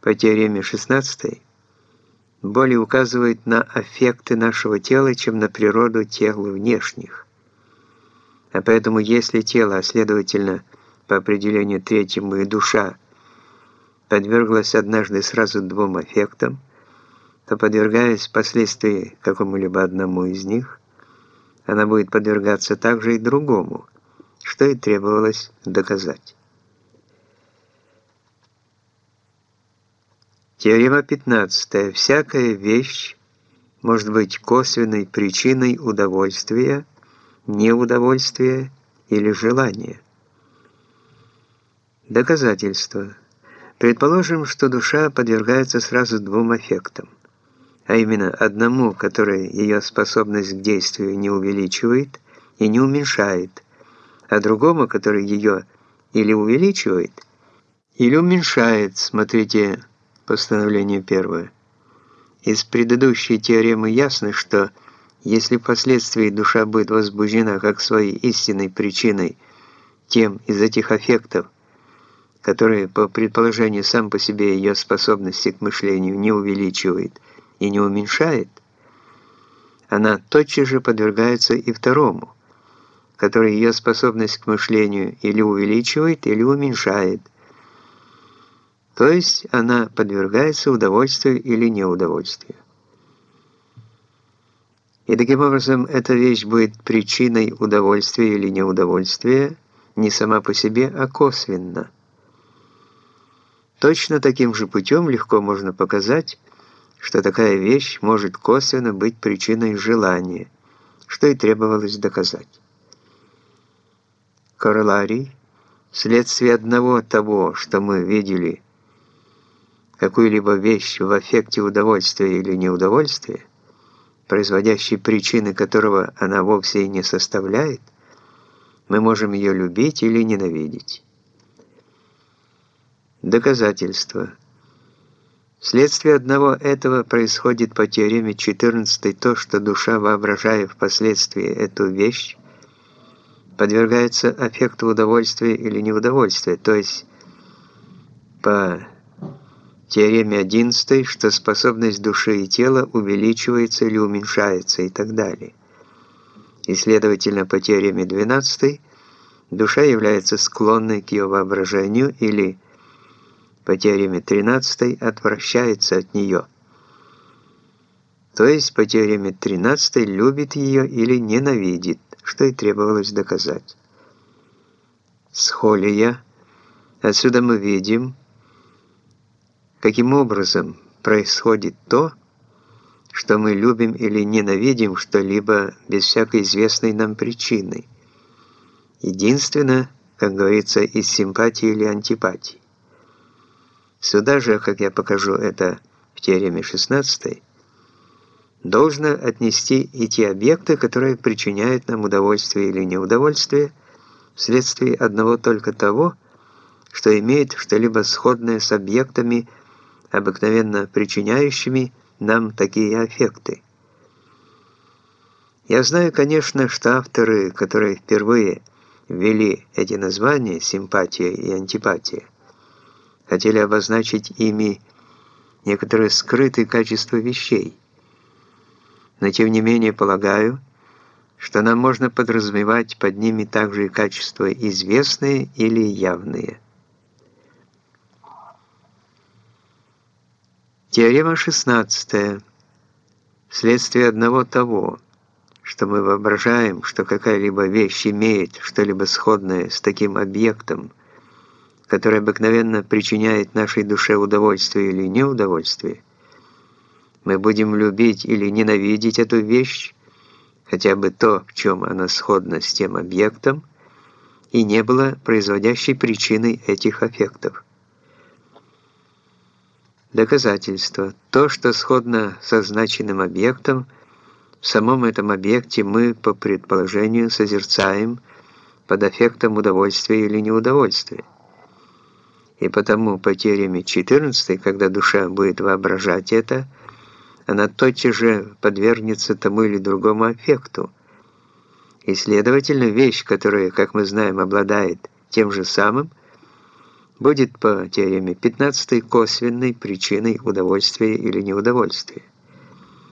по теореме 16 более указывает на аффекты нашего тела, чем на природу тел внешних. А поэтому если тело, а следовательно, по определению третьему и душа, подверглась однажды сразу двум аффектам, то подвергаясь впоследствии какому-либо одному из них, она будет подвергаться также и другому, что и требовалось доказать. Теорема 15. Всякая вещь может быть косвенной причиной удовольствия, неудовольствия или желания. Доказательство. Предположим, что душа подвергается сразу двум аффектам, а именно одному, который ее способность к действию не увеличивает и не уменьшает, а другому, который ее или увеличивает, или уменьшает, смотрите, Постановление первое. Из предыдущей теоремы ясно, что если впоследствии душа будет возбуждена как своей истинной причиной тем из этих аффектов, которые по предположению сам по себе ее способности к мышлению не увеличивает и не уменьшает, она тотчас же подвергается и второму, который ее способность к мышлению или увеличивает, или уменьшает, то есть она подвергается удовольствию или неудовольствию. И таким образом эта вещь будет причиной удовольствия или неудовольствия не сама по себе, а косвенно. Точно таким же путем легко можно показать, что такая вещь может косвенно быть причиной желания, что и требовалось доказать. Короларий, вследствие одного того, что мы видели – какую-либо вещь в аффекте удовольствия или неудовольствия, производящей причины которого она вовсе и не составляет, мы можем ее любить или ненавидеть. Доказательство. Вследствие одного этого происходит по теореме 14 то, что душа, воображая впоследствии эту вещь, подвергается аффекту удовольствия или неудовольствия, то есть по теореме 11, что способность души и тела увеличивается или уменьшается и так далее. И, следовательно, по теореме 12 душа является склонной к ее воображению или, по теореме 13, отвращается от нее. То есть, по теореме 13 любит ее или ненавидит, что и требовалось доказать. Схолия. Отсюда мы видим, Каким образом происходит то, что мы любим или ненавидим что-либо без всякой известной нам причины? Единственно, как говорится, из симпатии или антипатии. Сюда же, как я покажу это в теореме 16, должно отнести и те объекты, которые причиняют нам удовольствие или неудовольствие вследствие одного только того, что имеет что-либо сходное с объектами, обыкновенно причиняющими нам такие аффекты. Я знаю, конечно, что авторы, которые впервые ввели эти названия «симпатия» и «антипатия», хотели обозначить ими некоторые скрытые качества вещей. Но тем не менее полагаю, что нам можно подразумевать под ними также и качества известные или явные. Теорема 16. Вследствие одного того, что мы воображаем, что какая-либо вещь имеет что-либо сходное с таким объектом, который обыкновенно причиняет нашей душе удовольствие или неудовольствие, мы будем любить или ненавидеть эту вещь, хотя бы то, в чем она сходна с тем объектом, и не было производящей причиной этих аффектов. Доказательство. То, что сходно со значенным объектом, в самом этом объекте мы, по предположению, созерцаем под эффектом удовольствия или неудовольствия. И потому по теореме 14, когда душа будет воображать это, она тотчас же подвергнется тому или другому аффекту. И, следовательно, вещь, которая, как мы знаем, обладает тем же самым, будет по теореме 15 косвенной причиной удовольствия или неудовольствия.